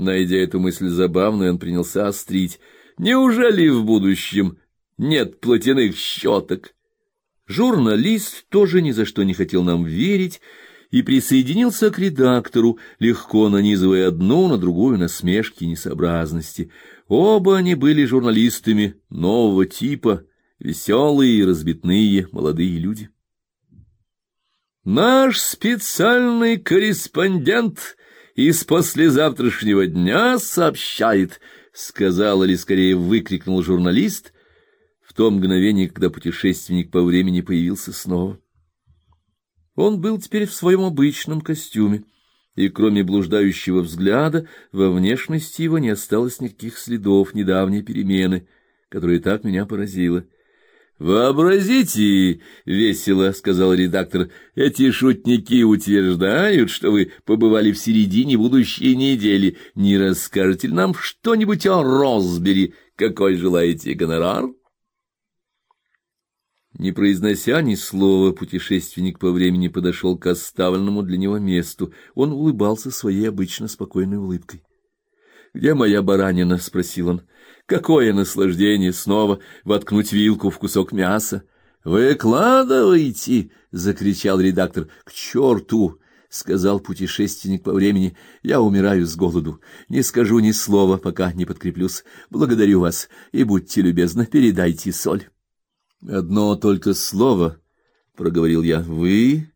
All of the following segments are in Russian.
Найдя эту мысль забавной, он принялся острить. Неужели в будущем нет платяных щеток? Журналист тоже ни за что не хотел нам верить и присоединился к редактору, легко нанизывая одну на другую насмешки и несообразности. Оба они были журналистами нового типа, веселые и разбитные молодые люди. Наш специальный корреспондент из послезавтрашнего дня сообщает, сказал или скорее выкрикнул журналист в то мгновение, когда путешественник по времени появился снова. Он был теперь в своем обычном костюме, и кроме блуждающего взгляда во внешности его не осталось никаких следов недавней перемены, которая так меня поразила. Вообразите, весело сказал редактор. Эти шутники утверждают, что вы побывали в середине будущей недели. Не расскажете ли нам что-нибудь о Росбери? Какой желаете гонорар? Не произнося ни слова, путешественник по времени подошел к оставленному для него месту. Он улыбался своей обычно спокойной улыбкой. "Где моя баранина?" спросил он. "Какое наслаждение снова воткнуть вилку в кусок мяса!" "Выкладывайте!" закричал редактор. "К черту!» — сказал путешественник по времени. "Я умираю с голоду. Не скажу ни слова, пока не подкреплюсь. Благодарю вас и будьте любезны, передайте соль". Одно только слово, проговорил я. Вы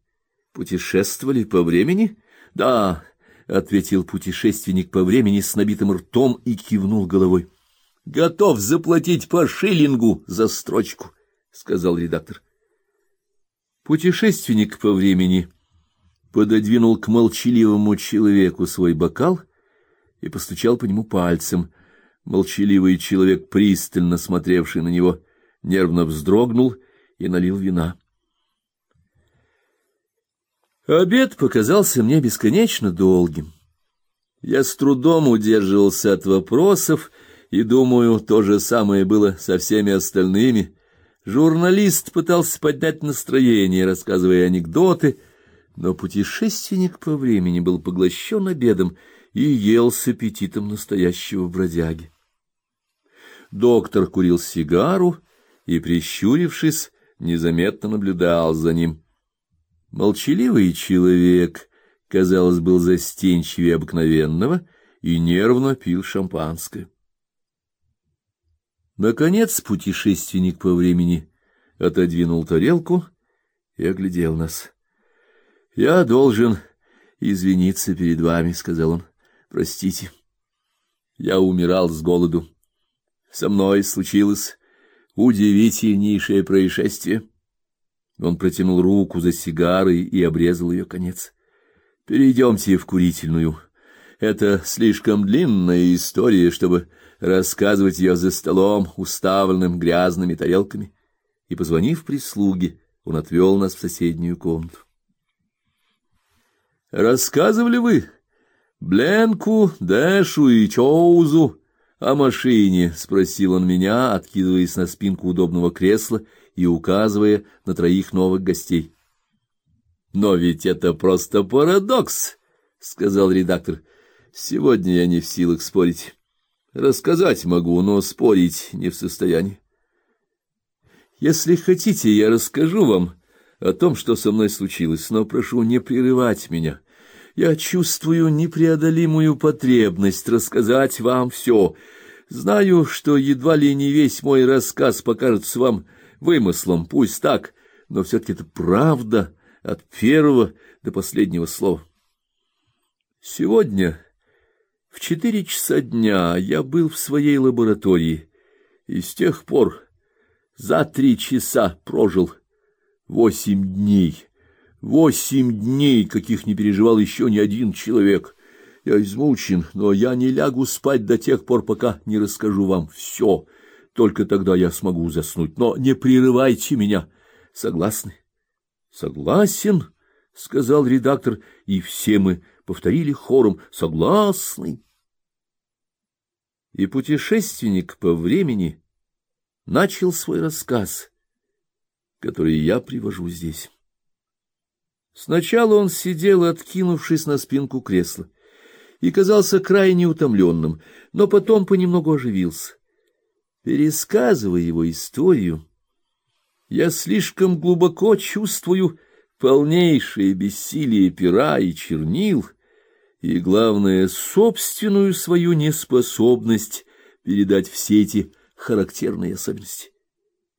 путешествовали по времени? Да, ответил путешественник по времени с набитым ртом и кивнул головой. Готов заплатить по шиллингу за строчку, сказал редактор. Путешественник по времени пододвинул к молчаливому человеку свой бокал и постучал по нему пальцем. Молчаливый человек, пристально смотревший на него, нервно вздрогнул и налил вина. Обед показался мне бесконечно долгим. Я с трудом удерживался от вопросов, и, думаю, то же самое было со всеми остальными. Журналист пытался поднять настроение, рассказывая анекдоты, но путешественник по времени был поглощен обедом и ел с аппетитом настоящего бродяги. Доктор курил сигару и, прищурившись, незаметно наблюдал за ним. Молчаливый человек, казалось, был застенчивее обыкновенного и нервно пил шампанское. Наконец путешественник по времени отодвинул тарелку и оглядел нас. Я должен извиниться перед вами, сказал он. Простите. Я умирал с голоду. Со мной случилось Удивительнейшее происшествие. Он протянул руку за сигарой и обрезал ее конец. Перейдемте в курительную. Это слишком длинная история, чтобы рассказывать ее за столом, уставленным грязными тарелками. И позвонив прислуге, он отвел нас в соседнюю комнату. Рассказывали вы Бленку, Дэшу и Чоузу о машине, спросил он меня, откидываясь на спинку удобного кресла и указывая на троих новых гостей. Но ведь это просто парадокс, сказал редактор. Сегодня я не в силах спорить. Рассказать могу, но спорить не в состоянии. Если хотите, я расскажу вам о том, что со мной случилось, но прошу не прерывать меня. Я чувствую непреодолимую потребность рассказать вам все. Знаю, что едва ли не весь мой рассказ покажется вам вымыслом, пусть так, но все таки это правда от первого до последнего слова. Сегодня в четыре часа дня я был в своей лаборатории, и с тех пор за три часа прожил восемь дней. Восемь дней, каких не переживал еще ни один человек. Я измучен, но я не лягу спать до тех пор, пока не расскажу вам все. Только тогда я смогу заснуть. Но не прерывайте меня. Согласны? Согласен, сказал редактор, и все мы повторили хором: согласны. И путешественник по времени начал свой рассказ, который я привожу здесь. Сначала он сидел, откинувшись на спинку кресла, и казался крайне утомленным, но потом понемногу оживился. Пересказывая его историю, я слишком глубоко чувствую полнейшее бессилие пера и чернил, и, главное, собственную свою неспособность передать все эти характерные особенности.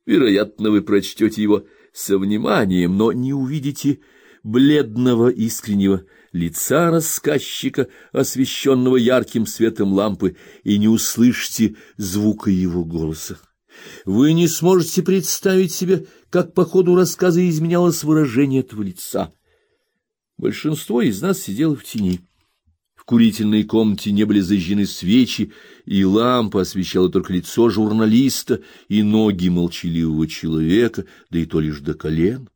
Вероятно, вы прочтете его со вниманием, но не увидите бледного искреннего лица рассказчика, освещенного ярким светом лампы, и не услышите звука его голоса. Вы не сможете представить себе, как по ходу рассказа изменялось выражение этого лица. Большинство из нас сидело в тени. В курительной комнате не были зажжены свечи, и лампа освещала только лицо журналиста и ноги молчаливого человека, да и то лишь до колен.